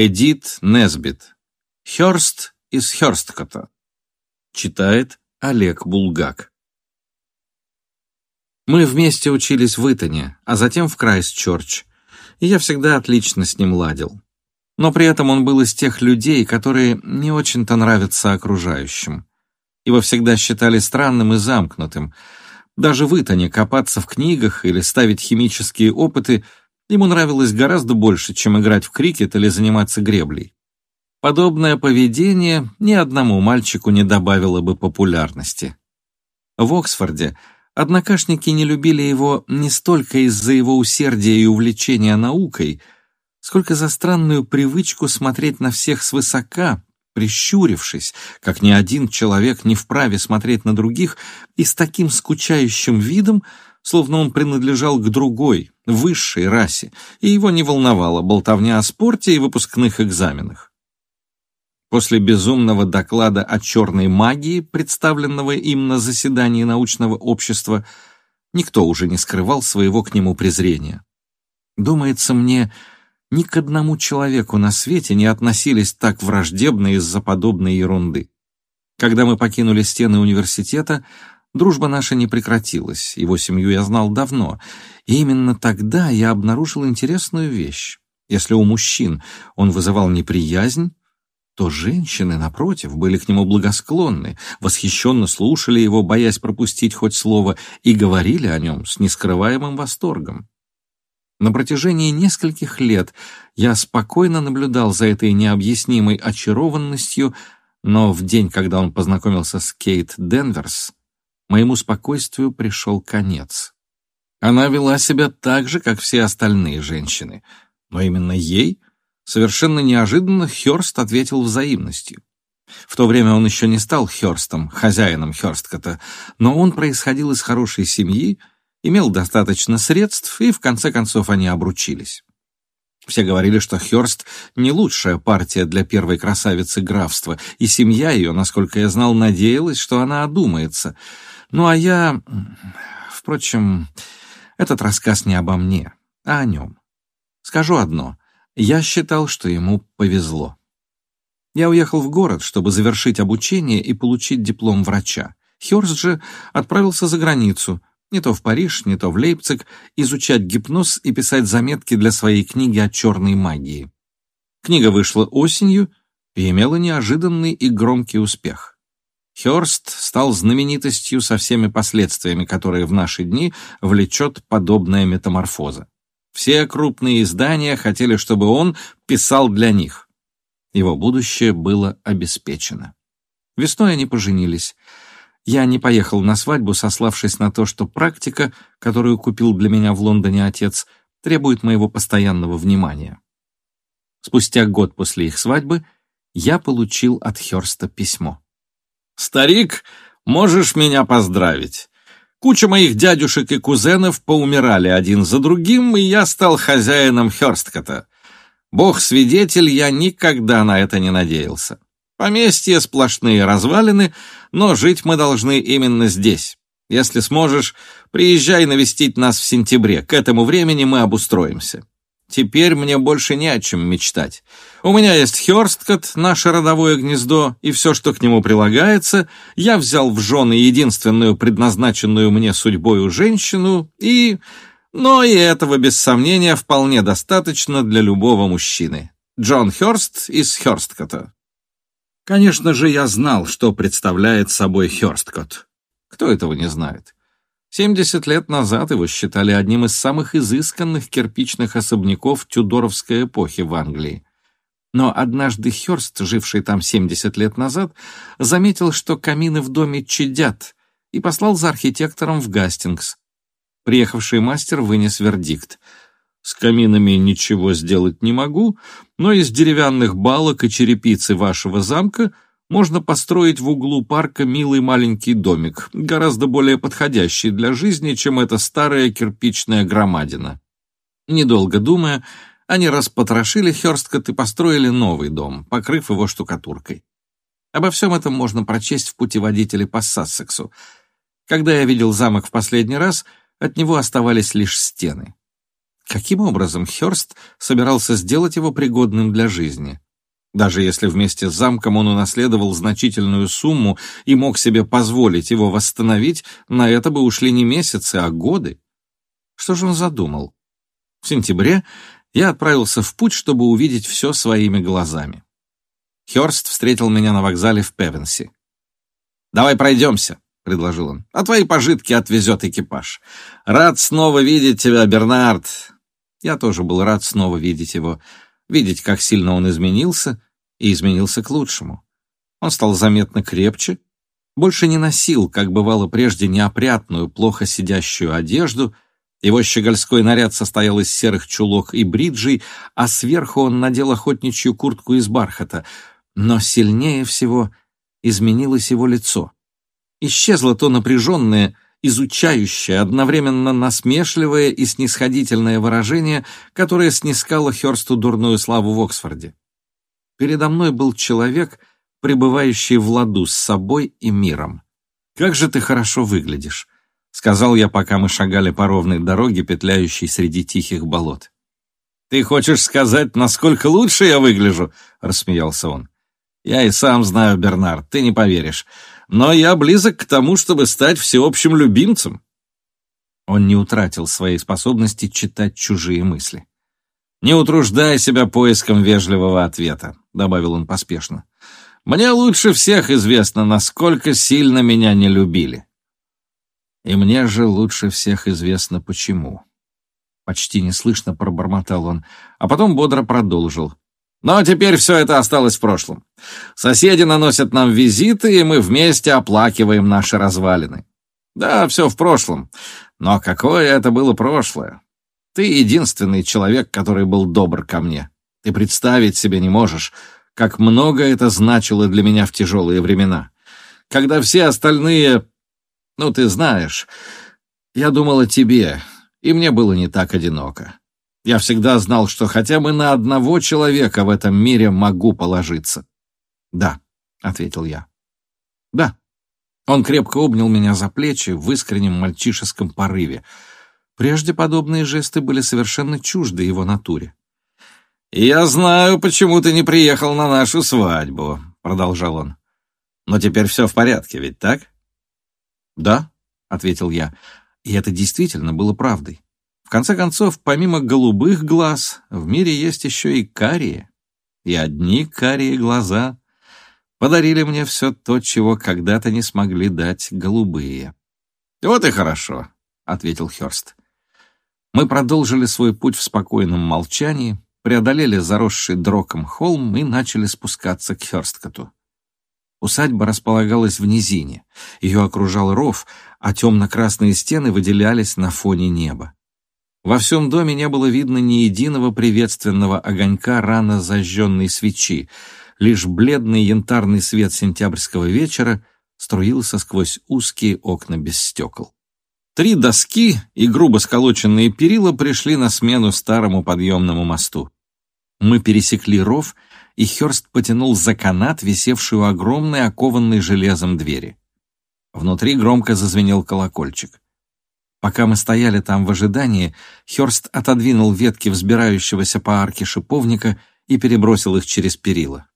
Эдит Несбит. Хёрст из Хёрсткота. Читает Олег Булгак. Мы вместе учились в Итоне, а затем в Крайстчерч, и я всегда отлично с ним ладил. Но при этом он был из тех людей, которые не очень-то нравятся окружающим. Его всегда считали странным и замкнутым. Даже в Итоне копаться в книгах или ставить химические опыты ему нравилось гораздо больше, чем играть в крикет или заниматься греблей. Подобное поведение ни одному мальчику не добавило бы популярности. В Оксфорде однокашники не любили его не столько из-за его усердия и увлечения наукой, сколько за странную привычку смотреть на всех свысока, прищурившись, как ни один человек не вправе смотреть на других, и с таким скучающим видом, словно он принадлежал к другой, высшей расе, и его не волновала болтовня о спорте и выпускных экзаменах. После безумного доклада о черной магии, представленного им на заседании научного общества, никто уже не скрывал своего к нему презрения. Думается мне, ни к одному человеку на свете не относились так враждебно из-за подобной ерунды. Когда мы покинули стены университета, дружба наша не прекратилась, его семью я знал давно, и именно тогда я обнаружил интересную вещь. Если у мужчин он вызывал неприязнь, то женщины, напротив, были к нему благосклонны, восхищенно слушали его, боясь пропустить хоть слово, и говорили о нем с нескрываемым восторгом. На протяжении нескольких лет я спокойно наблюдал за этой необъяснимой очарованностью, но в день, когда он познакомился с Кейт Денверс, моему спокойствию пришел конец. Она вела себя так же, как все остальные женщины, но именно ей совершенно неожиданно Хёрст ответил взаимностью. В то время он еще не стал Хёрстом, хозяином Хёрсткота, но он происходил из хорошей семьи, имел достаточно средств, и в конце концов они обручились. Все говорили, что Хёрст не лучшая партия для первой красавицы графства, и семья ее, насколько я знал, надеялась, что она одумается. Ну а я... Впрочем, этот рассказ не обо мне, а о нем. Скажу одно. Я считал, что ему повезло. Я уехал в город, чтобы завершить обучение и получить диплом врача. Хёрст же отправился за границу, не то в Париж, не то в Лейпциг, изучать гипноз и писать заметки для своей книги о черной магии. Книга вышла осенью и имела неожиданный и громкий успех. Хёрст стал знаменитостью со всеми последствиями, которые в наши дни влечет подобная метаморфоза. Все крупные издания хотели, чтобы он писал для них. Его будущее было обеспечено. Весной они поженились. Я не поехал на свадьбу, сославшись на то, что практика, которую купил для меня в Лондоне отец, требует моего постоянного внимания. Спустя год после их свадьбы я получил от Хёрста письмо. «Старик, можешь меня поздравить. Куча моих дядюшек и кузенов поумирали один за другим, и я стал хозяином Хёрсткота. Бог свидетель, я никогда на это не надеялся. Поместье сплошные развалины, но жить мы должны именно здесь. Если сможешь, приезжай навестить нас в сентябре. К этому времени мы обустроимся. Теперь мне больше не о чем мечтать. У меня есть Хёрсткот, наше родовое гнездо, и все, что к нему прилагается. Я взял в жены единственную предназначенную мне судьбою женщину, и... Но и этого, без сомнения, вполне достаточно для любого мужчины. Джон Хёрст из Хёрсткота. Конечно же, я знал, что представляет собой Хёрсткот. Кто этого не знает? 70 лет назад его считали одним из самых изысканных кирпичных особняков тюдоровской эпохи в Англии. Но однажды Хёрст, живший там 70 лет назад, заметил, что камины в доме чадят, и послал за архитектором в Гастингс. Приехавший мастер вынес вердикт — с каминами ничего сделать не могу, но из деревянных балок и черепицы вашего замка можно построить в углу парка милый маленький домик, гораздо более подходящий для жизни, чем эта старая кирпичная громадина. Недолго думая, они распотрошили Хёрсткот и построили новый дом, покрыв его штукатуркой. Обо всем этом можно прочесть в путеводителе по Сассексу. Когда я видел замок в последний раз, от него оставались лишь стены. Каким образом Хёрст собирался сделать его пригодным для жизни? Даже если вместе с замком он унаследовал значительную сумму и мог себе позволить его восстановить, на это бы ушли не месяцы, а годы. Что же он задумал? В сентябре я отправился в путь, чтобы увидеть все своими глазами. Хёрст встретил меня на вокзале в Певенси. «Давай пройдемся», — предложил он, — «а твои пожитки отвезет экипаж. Рад снова видеть тебя, Бернард». Я тоже был рад снова видеть его, видеть, как сильно он изменился, и изменился к лучшему. Он стал заметно крепче, больше не носил, как бывало прежде, неопрятную, плохо сидящую одежду — его щегольской наряд состоял из серых чулок и бриджей, а сверху он надел охотничью куртку из бархата. Но сильнее всего изменилось его лицо. Исчезло то напряженное, изучающее, одновременно насмешливое и снисходительное выражение, которое снискало Хёрсту дурную славу в Оксфорде. Передо мной был человек, пребывающий в ладу с собой и миром. «Как же ты хорошо выглядишь!» — сказал я, пока мы шагали по ровной дороге, петляющей среди тихих болот. «Ты хочешь сказать, насколько лучше я выгляжу?» — рассмеялся он. «Я и сам знаю, Бернард, ты не поверишь. Но я близок к тому, чтобы стать всеобщим любимцем». Он не утратил своей способности читать чужие мысли. «Не утруждай себя поиском вежливого ответа», — добавил он поспешно. «Мне лучше всех известно, насколько сильно меня не любили. И мне же лучше всех известно почему. Почти неслышно пробормотал он, а потом бодро продолжил. Но теперь все это осталось в прошлом. Соседи наносят нам визиты, и мы вместе оплакиваем наши развалины. Да, все в прошлом. Но какое это было прошлое? Ты единственный человек, который был добр ко мне. Ты представить себе не можешь, как много это значило для меня в тяжелые времена. Когда все остальные ну, ты знаешь, я думал о тебе, и мне было не так одиноко. Я всегда знал, что хотя бы на одного человека в этом мире могу положиться. «Да», — ответил я. «Да». Он крепко обнял меня за плечи в искреннем мальчишеском порыве. Прежде подобные жесты были совершенно чужды его натуре. «Я знаю, почему ты не приехал на нашу свадьбу», — продолжал он. «Но теперь все в порядке, ведь так?» «Да», — ответил я, и это действительно было правдой. В конце концов, помимо голубых глаз, в мире есть еще и карие. И одни карие глаза подарили мне все то, чего когда-то не смогли дать голубые. «Вот и хорошо», — ответил Хёрст. Мы продолжили свой путь в спокойном молчании, преодолели заросший дроком холм и начали спускаться к Хёрсткоту. Усадьба располагалась в низине. Ее окружал ров, а темно-красные стены выделялись на фоне неба. Во всем доме не было видно ни единого приветственного огонька рано зажженной свечи. Лишь бледный янтарный свет сентябрьского вечера струился сквозь узкие окна без стекол. Три доски и грубо сколоченные перила пришли на смену старому подъемному мосту. Мы пересекли ров — и Хёрст потянул за канат, висевшую огромной окованной железом двери. Внутри громко зазвенел колокольчик. Пока мы стояли там в ожидании, Хёрст отодвинул ветки взбирающегося по арке шиповника и перебросил их через перила.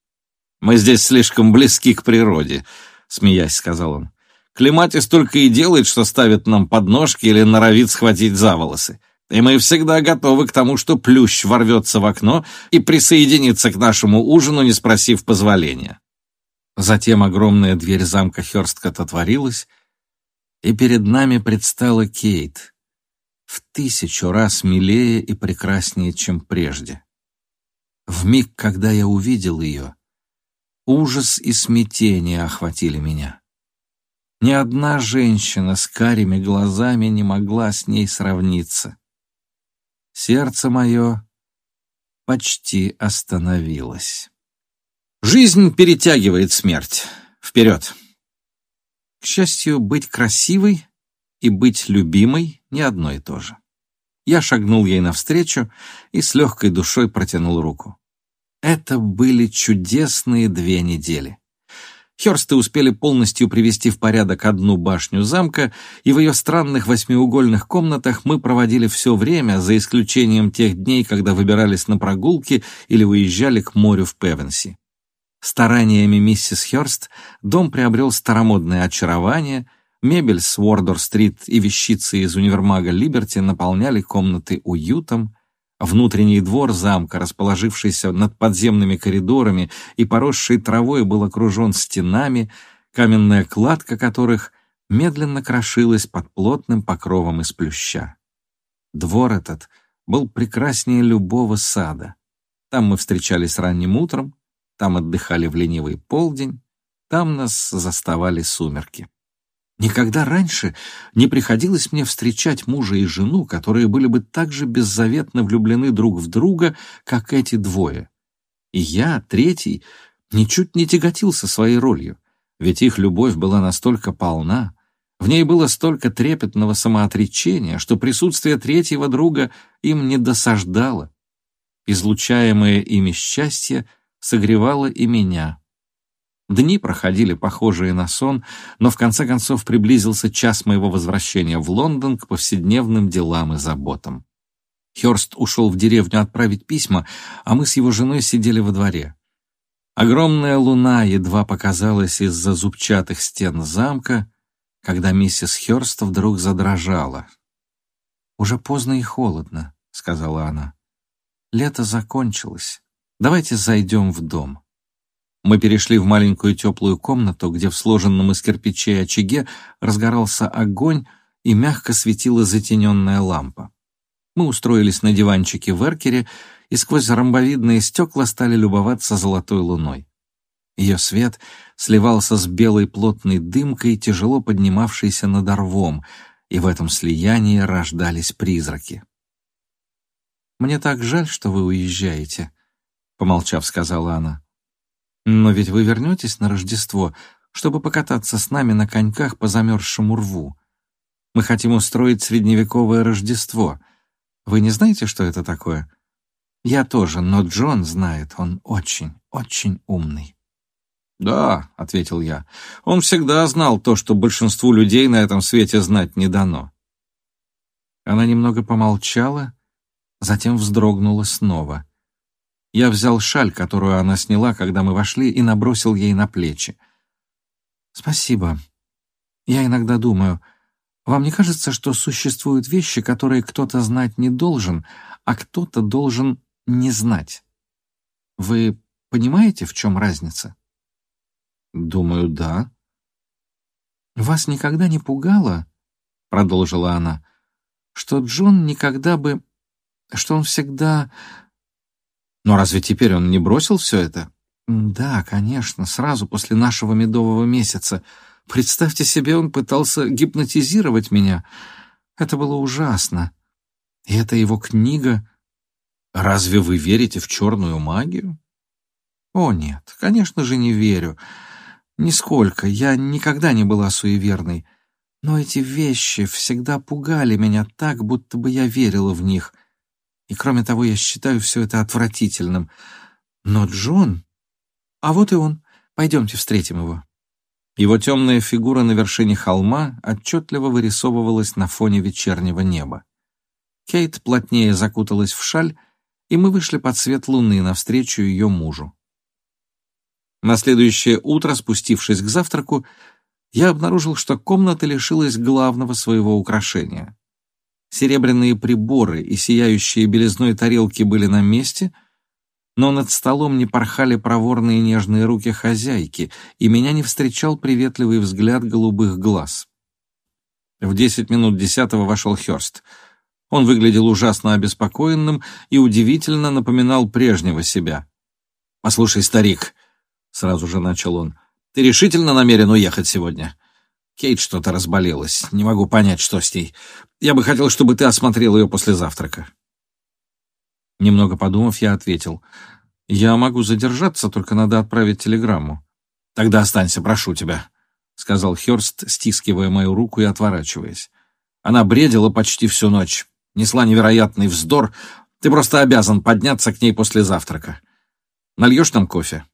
«Мы здесь слишком близки к природе», — смеясь сказал он. «Климатис только и делает, что ставит нам подножки или норовит схватить за волосы и мы всегда готовы к тому, что плющ ворвется в окно и присоединится к нашему ужину, не спросив позволения. Затем огромная дверь замка Хёрсткот отворилась, и перед нами предстала Кейт, в тысячу раз милее и прекраснее, чем прежде. В миг, когда я увидел ее, ужас и смятение охватили меня. Ни одна женщина с карими глазами не могла с ней сравниться. Сердце мое почти остановилось. Жизнь перетягивает смерть. Вперед! К счастью, быть красивой и быть любимой не одно и то же. Я шагнул ей навстречу и с легкой душой протянул руку. Это были чудесные две недели. Хёрсты успели полностью привести в порядок одну башню замка, и в ее странных восьмиугольных комнатах мы проводили все время, за исключением тех дней, когда выбирались на прогулки или выезжали к морю в Певенси. Стараниями миссис Хёрст дом приобрел старомодное очарование, мебель с Уордор-стрит и вещицы из универмага Либерти наполняли комнаты уютом, Внутренний двор замка, расположившийся над подземными коридорами и поросший травой, был окружен стенами, каменная кладка которых медленно крошилась под плотным покровом из плюща. Двор этот был прекраснее любого сада. Там мы встречались ранним утром, там отдыхали в ленивый полдень, там нас заставали сумерки. Никогда раньше не приходилось мне встречать мужа и жену, которые были бы так же беззаветно влюблены друг в друга, как эти двое. И я, третий, ничуть не тяготился своей ролью, ведь их любовь была настолько полна, в ней было столько трепетного самоотречения, что присутствие третьего друга им не досаждало. Излучаемое ими счастье согревало и меня — Дни проходили похожие на сон, но в конце концов приблизился час моего возвращения в Лондон к повседневным делам и заботам. Хёрст ушел в деревню отправить письма, а мы с его женой сидели во дворе. Огромная луна едва показалась из-за зубчатых стен замка, когда миссис Хёрст вдруг задрожала. «Уже поздно и холодно», — сказала она. «Лето закончилось. Давайте зайдем в дом». Мы перешли в маленькую теплую комнату, где в сложенном из кирпичей очаге разгорался огонь и мягко светила затененная лампа. Мы устроились на диванчике в эркере и сквозь ромбовидные стекла стали любоваться золотой луной. Ее свет сливался с белой плотной дымкой, тяжело поднимавшейся над орвом, и в этом слиянии рождались призраки. «Мне так жаль, что вы уезжаете», — помолчав, сказала она. Но ведь вы вернетесь на Рождество, чтобы покататься с нами на коньках по замерзшему рву. Мы хотим устроить средневековое Рождество. Вы не знаете, что это такое? Я тоже, но Джон знает, он очень, очень умный. «Да», — ответил я, — «он всегда знал то, что большинству людей на этом свете знать не дано». Она немного помолчала, затем вздрогнула снова — я взял шаль, которую она сняла, когда мы вошли, и набросил ей на плечи. «Спасибо. Я иногда думаю, вам не кажется, что существуют вещи, которые кто-то знать не должен, а кто-то должен не знать? Вы понимаете, в чем разница?» «Думаю, да». «Вас никогда не пугало, — продолжила она, — что Джон никогда бы... что он всегда но разве теперь он не бросил все это? Да, конечно, сразу после нашего медового месяца. Представьте себе, он пытался гипнотизировать меня. Это было ужасно. И это его книга... Разве вы верите в черную магию? О, нет, конечно же, не верю. Нисколько. Я никогда не была суеверной. Но эти вещи всегда пугали меня так, будто бы я верила в них. И кроме того, я считаю все это отвратительным. Но Джон... А вот и он. Пойдемте встретим его. Его темная фигура на вершине холма отчетливо вырисовывалась на фоне вечернего неба. Кейт плотнее закуталась в шаль, и мы вышли под свет луны навстречу ее мужу. На следующее утро, спустившись к завтраку, я обнаружил, что комната лишилась главного своего украшения. Серебряные приборы и сияющие белизной тарелки были на месте, но над столом не порхали проворные нежные руки хозяйки, и меня не встречал приветливый взгляд голубых глаз. В десять минут десятого вошел Хёрст. Он выглядел ужасно обеспокоенным и удивительно напоминал прежнего себя. «Послушай, старик», — сразу же начал он, — «ты решительно намерен уехать сегодня?» Кейт что-то разболелась. Не могу понять, что с ней. Я бы хотел, чтобы ты осмотрел ее после завтрака. Немного подумав, я ответил. Я могу задержаться, только надо отправить телеграмму. Тогда останься, прошу тебя, — сказал Хёрст, стискивая мою руку и отворачиваясь. Она бредила почти всю ночь, несла невероятный вздор. Ты просто обязан подняться к ней после завтрака. Нальешь нам кофе?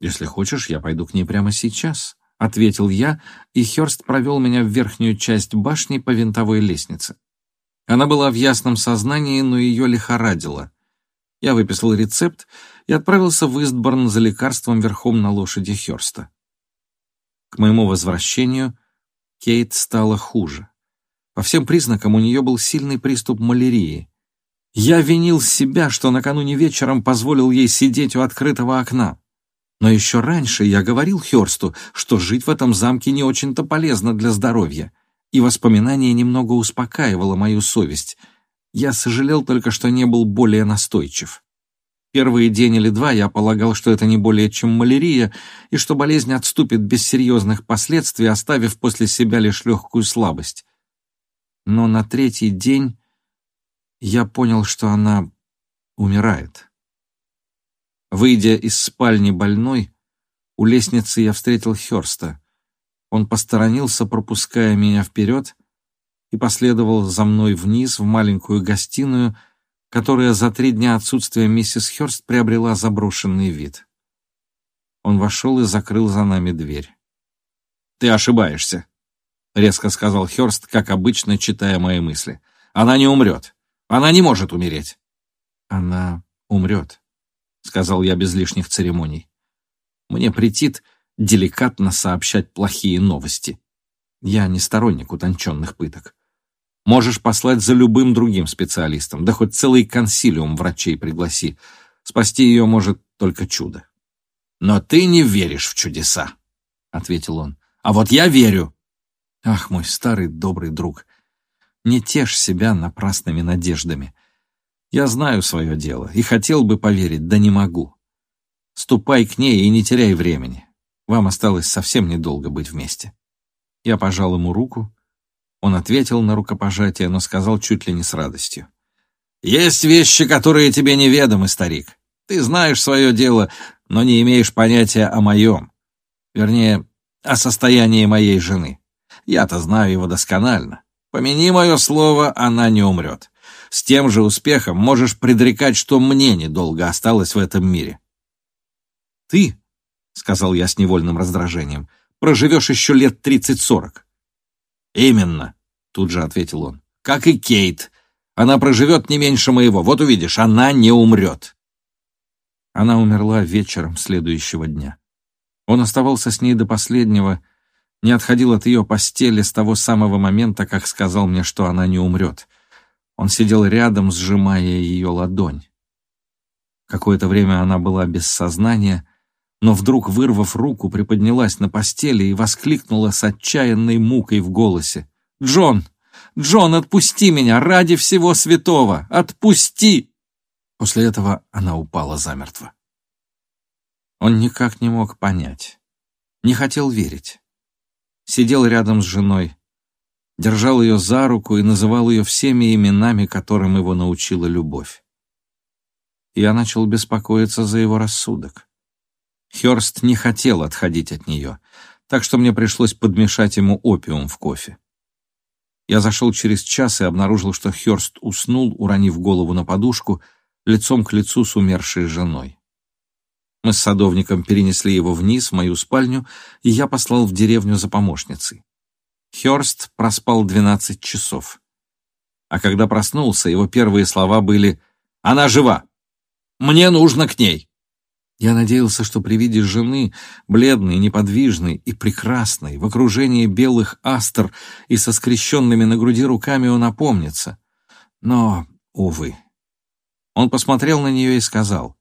«Если хочешь, я пойду к ней прямо сейчас», — ответил я, и Хёрст провел меня в верхнюю часть башни по винтовой лестнице. Она была в ясном сознании, но ее лихорадило. Я выписал рецепт и отправился в Истборн за лекарством верхом на лошади Хёрста. К моему возвращению Кейт стала хуже. По всем признакам у нее был сильный приступ малярии. Я винил себя, что накануне вечером позволил ей сидеть у открытого окна. Но еще раньше я говорил Хёрсту, что жить в этом замке не очень-то полезно для здоровья, и воспоминание немного успокаивало мою совесть. Я сожалел только, что не был более настойчив. Первые день или два я полагал, что это не более чем малярия, и что болезнь отступит без серьезных последствий, оставив после себя лишь легкую слабость. Но на третий день я понял, что она умирает. Выйдя из спальни больной, у лестницы я встретил Хёрста. Он посторонился, пропуская меня вперед, и последовал за мной вниз в маленькую гостиную, которая за три дня отсутствия миссис Хёрст приобрела заброшенный вид. Он вошел и закрыл за нами дверь. «Ты ошибаешься», — резко сказал Хёрст, как обычно, читая мои мысли. «Она не умрет. Она не может умереть». «Она умрет», — сказал я без лишних церемоний. «Мне претит деликатно сообщать плохие новости. Я не сторонник утонченных пыток. Можешь послать за любым другим специалистом, да хоть целый консилиум врачей пригласи. Спасти ее может только чудо». «Но ты не веришь в чудеса», — ответил он. «А вот я верю». «Ах, мой старый добрый друг, не тешь себя напрасными надеждами». Я знаю свое дело и хотел бы поверить, да не могу. Ступай к ней и не теряй времени. Вам осталось совсем недолго быть вместе. Я пожал ему руку. Он ответил на рукопожатие, но сказал чуть ли не с радостью. «Есть вещи, которые тебе неведомы, старик. Ты знаешь свое дело, но не имеешь понятия о моем. Вернее, о состоянии моей жены. Я-то знаю его досконально. Помяни мое слово, она не умрет с тем же успехом можешь предрекать, что мне недолго осталось в этом мире. «Ты», — сказал я с невольным раздражением, — «проживешь еще лет тридцать-сорок». «Именно», — тут же ответил он, — «как и Кейт. Она проживет не меньше моего. Вот увидишь, она не умрет». Она умерла вечером следующего дня. Он оставался с ней до последнего, не отходил от ее постели с того самого момента, как сказал мне, что она не умрет. Он сидел рядом, сжимая ее ладонь. Какое-то время она была без сознания, но вдруг, вырвав руку, приподнялась на постели и воскликнула с отчаянной мукой в голосе. «Джон! Джон, отпусти меня! Ради всего святого! Отпусти!» После этого она упала замертво. Он никак не мог понять, не хотел верить. Сидел рядом с женой, держал ее за руку и называл ее всеми именами, которым его научила любовь. Я начал беспокоиться за его рассудок. Хёрст не хотел отходить от нее, так что мне пришлось подмешать ему опиум в кофе. Я зашел через час и обнаружил, что Хёрст уснул, уронив голову на подушку, лицом к лицу с умершей женой. Мы с садовником перенесли его вниз, в мою спальню, и я послал в деревню за помощницей. Хёрст проспал 12 часов. А когда проснулся, его первые слова были «Она жива! Мне нужно к ней!» Я надеялся, что при виде жены, бледной, неподвижной и прекрасной, в окружении белых астр и со скрещенными на груди руками он опомнится. Но, увы. Он посмотрел на нее и сказал,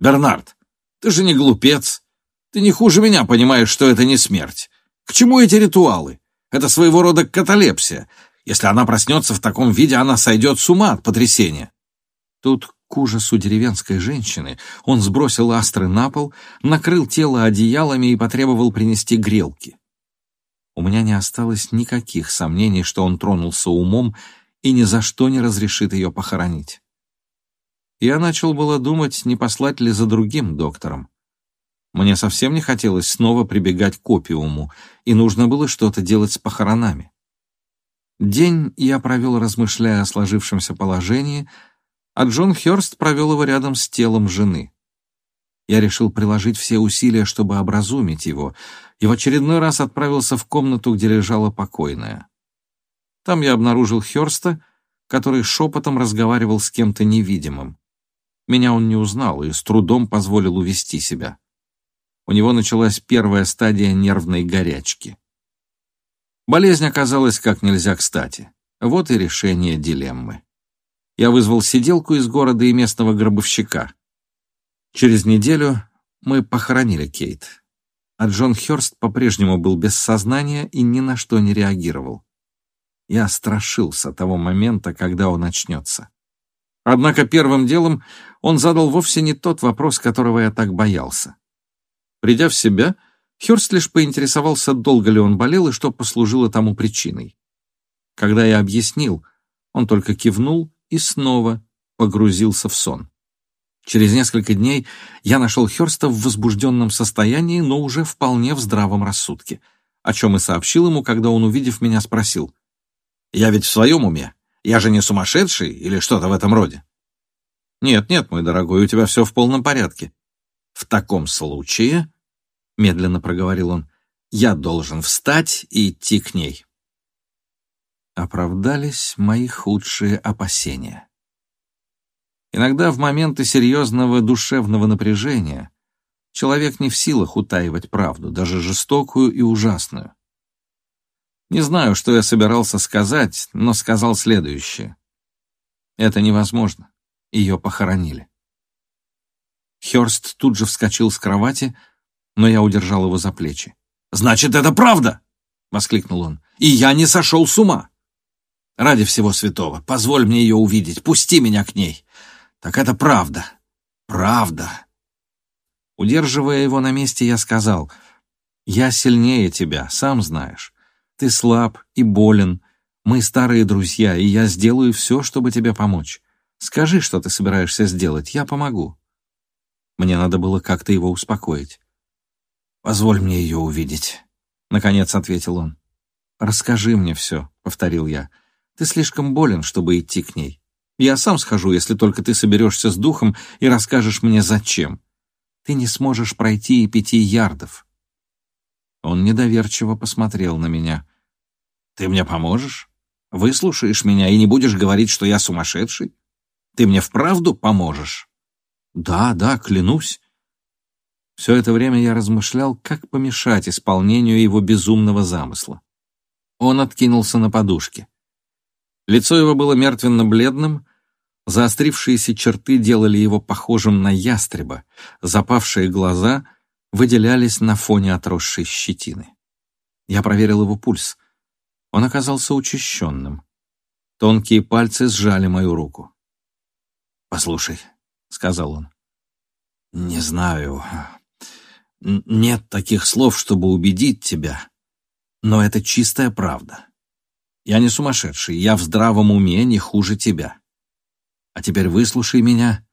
«Бернард, ты же не глупец. Ты не хуже меня понимаешь, что это не смерть. К чему эти ритуалы? Это своего рода каталепсия. Если она проснется в таком виде, она сойдет с ума от потрясения. Тут, к ужасу деревенской женщины, он сбросил астры на пол, накрыл тело одеялами и потребовал принести грелки. У меня не осталось никаких сомнений, что он тронулся умом и ни за что не разрешит ее похоронить. Я начал было думать, не послать ли за другим доктором. Мне совсем не хотелось снова прибегать к опиуму, и нужно было что-то делать с похоронами. День я провел, размышляя о сложившемся положении, а Джон Хёрст провел его рядом с телом жены. Я решил приложить все усилия, чтобы образумить его, и в очередной раз отправился в комнату, где лежала покойная. Там я обнаружил Хёрста, который шепотом разговаривал с кем-то невидимым. Меня он не узнал и с трудом позволил увести себя. У него началась первая стадия нервной горячки. Болезнь оказалась как нельзя кстати. Вот и решение дилеммы. Я вызвал сиделку из города и местного гробовщика. Через неделю мы похоронили Кейт. А Джон Хёрст по-прежнему был без сознания и ни на что не реагировал. Я страшился того момента, когда он очнется. Однако первым делом он задал вовсе не тот вопрос, которого я так боялся. Придя в себя, Хёрст лишь поинтересовался, долго ли он болел и что послужило тому причиной. Когда я объяснил, он только кивнул и снова погрузился в сон. Через несколько дней я нашел Хёрста в возбужденном состоянии, но уже вполне в здравом рассудке, о чем и сообщил ему, когда он, увидев меня, спросил. «Я ведь в своем уме? Я же не сумасшедший или что-то в этом роде?» «Нет, нет, мой дорогой, у тебя все в полном порядке». «В таком случае медленно проговорил он, я должен встать и идти к ней. Оправдались мои худшие опасения. Иногда в моменты серьезного душевного напряжения человек не в силах утаивать правду, даже жестокую и ужасную. Не знаю, что я собирался сказать, но сказал следующее. Это невозможно. Ее похоронили. Хёрст тут же вскочил с кровати, но я удержал его за плечи. «Значит, это правда!» — воскликнул он. «И я не сошел с ума!» «Ради всего святого, позволь мне ее увидеть, пусти меня к ней!» «Так это правда! Правда!» Удерживая его на месте, я сказал, «Я сильнее тебя, сам знаешь. Ты слаб и болен. Мы старые друзья, и я сделаю все, чтобы тебе помочь. Скажи, что ты собираешься сделать, я помогу». Мне надо было как-то его успокоить. «Позволь мне ее увидеть», — наконец ответил он. «Расскажи мне все», — повторил я. «Ты слишком болен, чтобы идти к ней. Я сам схожу, если только ты соберешься с духом и расскажешь мне, зачем. Ты не сможешь пройти и пяти ярдов». Он недоверчиво посмотрел на меня. «Ты мне поможешь? Выслушаешь меня и не будешь говорить, что я сумасшедший? Ты мне вправду поможешь?» «Да, да, клянусь», все это время я размышлял, как помешать исполнению его безумного замысла. Он откинулся на подушке. Лицо его было мертвенно-бледным, заострившиеся черты делали его похожим на ястреба, запавшие глаза выделялись на фоне отросшей щетины. Я проверил его пульс. Он оказался учащенным. Тонкие пальцы сжали мою руку. «Послушай», — сказал он, — «не знаю, нет таких слов, чтобы убедить тебя, но это чистая правда. Я не сумасшедший, я в здравом уме не хуже тебя. А теперь выслушай меня,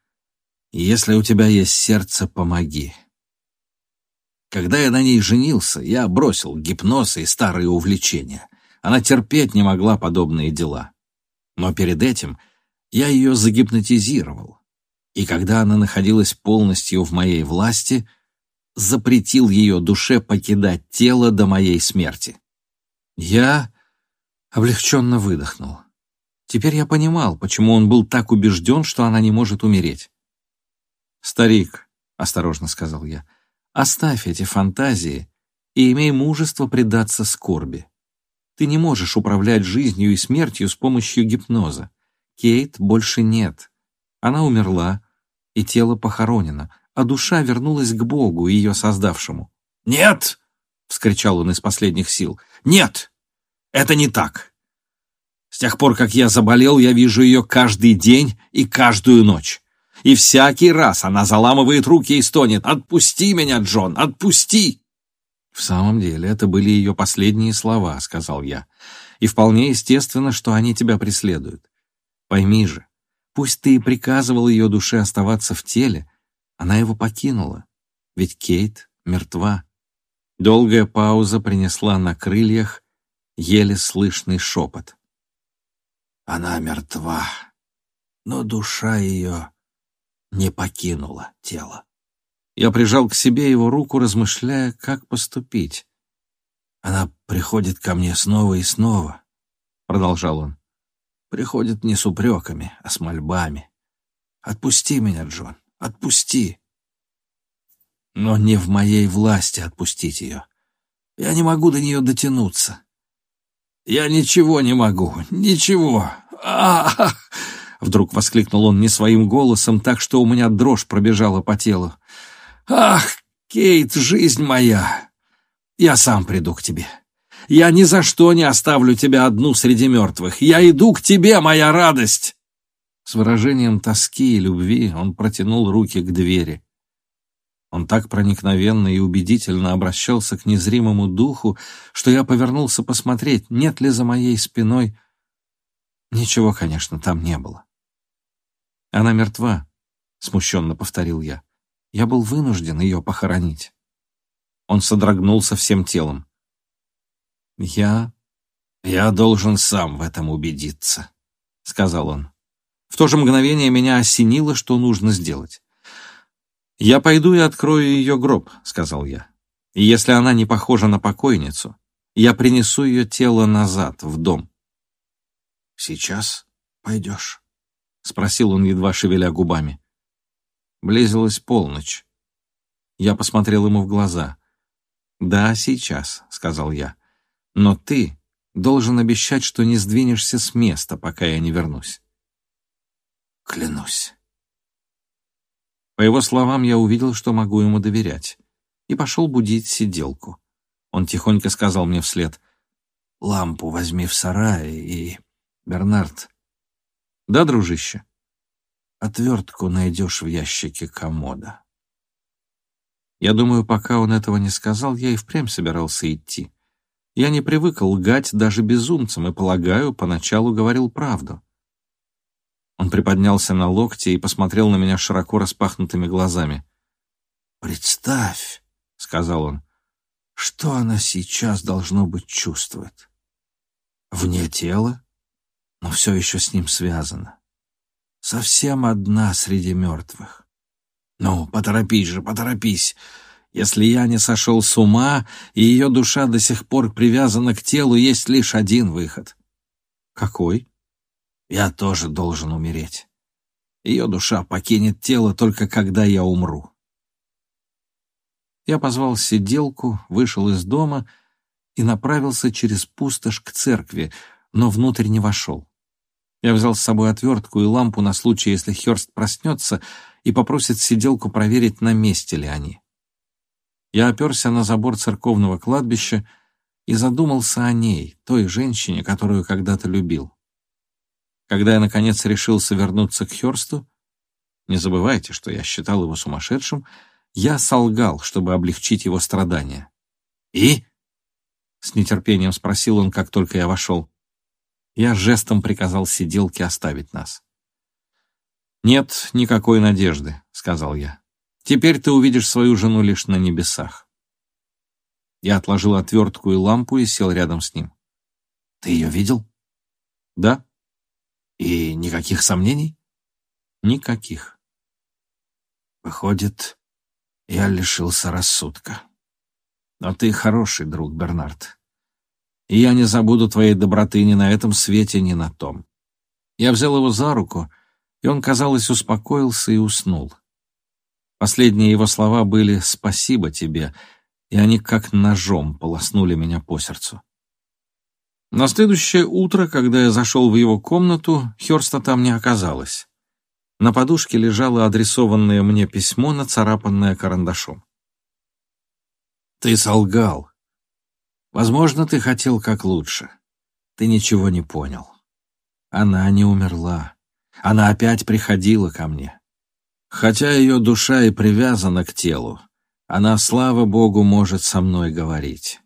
и если у тебя есть сердце, помоги. Когда я на ней женился, я бросил гипноз и старые увлечения. Она терпеть не могла подобные дела. Но перед этим я ее загипнотизировал. И когда она находилась полностью в моей власти — запретил ее душе покидать тело до моей смерти. Я облегченно выдохнул. Теперь я понимал, почему он был так убежден, что она не может умереть. «Старик», — осторожно сказал я, — «оставь эти фантазии и имей мужество предаться скорби. Ты не можешь управлять жизнью и смертью с помощью гипноза. Кейт больше нет. Она умерла, и тело похоронено, а душа вернулась к Богу, ее создавшему. «Нет!» — вскричал он из последних сил. «Нет! Это не так! С тех пор, как я заболел, я вижу ее каждый день и каждую ночь. И всякий раз она заламывает руки и стонет «Отпусти меня, Джон, отпусти!» «В самом деле, это были ее последние слова», — сказал я. «И вполне естественно, что они тебя преследуют. Пойми же, пусть ты и приказывал ее душе оставаться в теле, она его покинула, ведь Кейт мертва. Долгая пауза принесла на крыльях еле слышный шепот. Она мертва, но душа ее не покинула тело. Я прижал к себе его руку, размышляя, как поступить. «Она приходит ко мне снова и снова», — продолжал он. «Приходит не с упреками, а с мольбами. Отпусти меня, Джон, отпусти». Но не в моей власти отпустить ее. Я не могу до нее дотянуться. Я ничего не могу, ничего. А Вдруг воскликнул он не своим голосом, так что у меня дрожь пробежала по телу. «Ах, Кейт, жизнь моя! Я сам приду к тебе. Я ни за что не оставлю тебя одну среди мертвых. Я иду к тебе, моя радость!» С выражением тоски и любви он протянул руки к двери. Он так проникновенно и убедительно обращался к незримому духу, что я повернулся посмотреть, нет ли за моей спиной. Ничего, конечно, там не было. «Она мертва», — смущенно повторил я. «Я был вынужден ее похоронить». Он содрогнулся всем телом. «Я... я должен сам в этом убедиться», — сказал он. В то же мгновение меня осенило, что нужно сделать. «Я пойду и открою ее гроб», — сказал я. «И если она не похожа на покойницу, я принесу ее тело назад, в дом». «Сейчас пойдешь?» — спросил он, едва шевеля губами. Близилась полночь. Я посмотрел ему в глаза. «Да, сейчас», — сказал я. «Но ты должен обещать, что не сдвинешься с места, пока я не вернусь». «Клянусь». По его словам, я увидел, что могу ему доверять, и пошел будить сиделку. Он тихонько сказал мне вслед, «Лампу возьми в сарае и... Бернард...» «Да, дружище?» «Отвертку найдешь в ящике комода». Я думаю, пока он этого не сказал, я и впрямь собирался идти. Я не привык лгать даже безумцам и, полагаю, поначалу говорил правду. Он приподнялся на локте и посмотрел на меня широко распахнутыми глазами. «Представь», — сказал он, — «что она сейчас, должно быть, чувствует. Вне тела, но все еще с ним связано. Совсем одна среди мертвых. Ну, поторопись же, поторопись. Если я не сошел с ума, и ее душа до сих пор привязана к телу, есть лишь один выход». «Какой?» Я тоже должен умереть. Ее душа покинет тело только когда я умру. Я позвал сиделку, вышел из дома и направился через пустошь к церкви, но внутрь не вошел. Я взял с собой отвертку и лампу на случай, если Хёрст проснется и попросит сиделку проверить, на месте ли они. Я оперся на забор церковного кладбища и задумался о ней, той женщине, которую когда-то любил. Когда я, наконец, решился вернуться к Хёрсту, не забывайте, что я считал его сумасшедшим, я солгал, чтобы облегчить его страдания. «И?» — с нетерпением спросил он, как только я вошел. Я жестом приказал сиделке оставить нас. «Нет никакой надежды», — сказал я. «Теперь ты увидишь свою жену лишь на небесах». Я отложил отвертку и лампу и сел рядом с ним. «Ты ее видел?» «Да», и никаких сомнений? Никаких. Выходит, я лишился рассудка. Но ты хороший друг, Бернард. И я не забуду твоей доброты ни на этом свете, ни на том. Я взял его за руку, и он, казалось, успокоился и уснул. Последние его слова были «спасибо тебе», и они как ножом полоснули меня по сердцу. На следующее утро, когда я зашел в его комнату, Херста там не оказалось. На подушке лежало адресованное мне письмо, нацарапанное карандашом. «Ты солгал. Возможно, ты хотел как лучше. Ты ничего не понял. Она не умерла. Она опять приходила ко мне. Хотя ее душа и привязана к телу, она, слава Богу, может со мной говорить.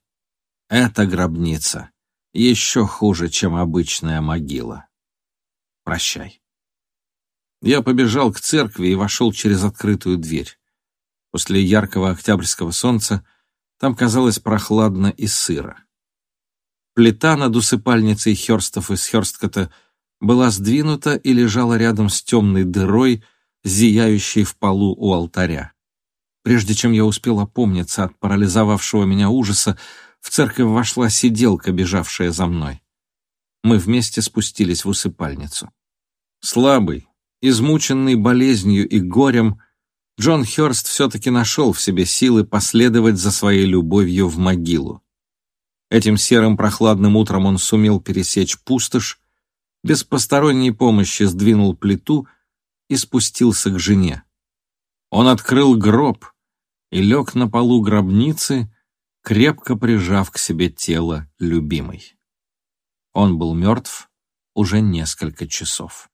Это гробница еще хуже, чем обычная могила. Прощай. Я побежал к церкви и вошел через открытую дверь. После яркого октябрьского солнца там казалось прохладно и сыро. Плита над усыпальницей Хёрстов из Хёрсткота была сдвинута и лежала рядом с темной дырой, зияющей в полу у алтаря. Прежде чем я успел опомниться от парализовавшего меня ужаса, в церковь вошла сиделка, бежавшая за мной. Мы вместе спустились в усыпальницу. Слабый, измученный болезнью и горем, Джон Хёрст все-таки нашел в себе силы последовать за своей любовью в могилу. Этим серым прохладным утром он сумел пересечь пустошь, без посторонней помощи сдвинул плиту и спустился к жене. Он открыл гроб и лег на полу гробницы, крепко прижав к себе тело любимой. Он был мертв уже несколько часов.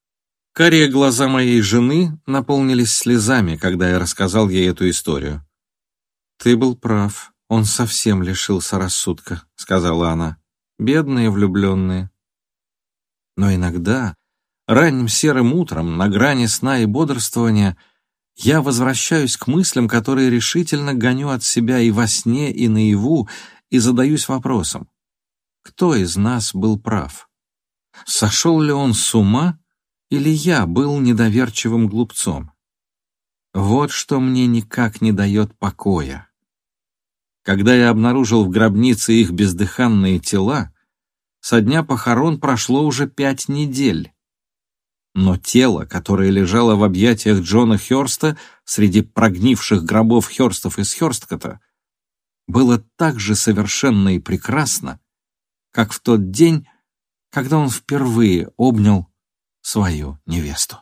Карие глаза моей жены наполнились слезами, когда я рассказал ей эту историю. «Ты был прав, он совсем лишился рассудка», — сказала она. «Бедные влюбленные». Но иногда, ранним серым утром, на грани сна и бодрствования, я возвращаюсь к мыслям, которые решительно гоню от себя и во сне, и наяву, и задаюсь вопросом. Кто из нас был прав? Сошел ли он с ума, или я был недоверчивым глупцом? Вот что мне никак не дает покоя. Когда я обнаружил в гробнице их бездыханные тела, со дня похорон прошло уже пять недель. Но тело, которое лежало в объятиях Джона Хёрста среди прогнивших гробов Хёрстов из Хёрсткота, было так же совершенно и прекрасно, как в тот день, когда он впервые обнял свою невесту.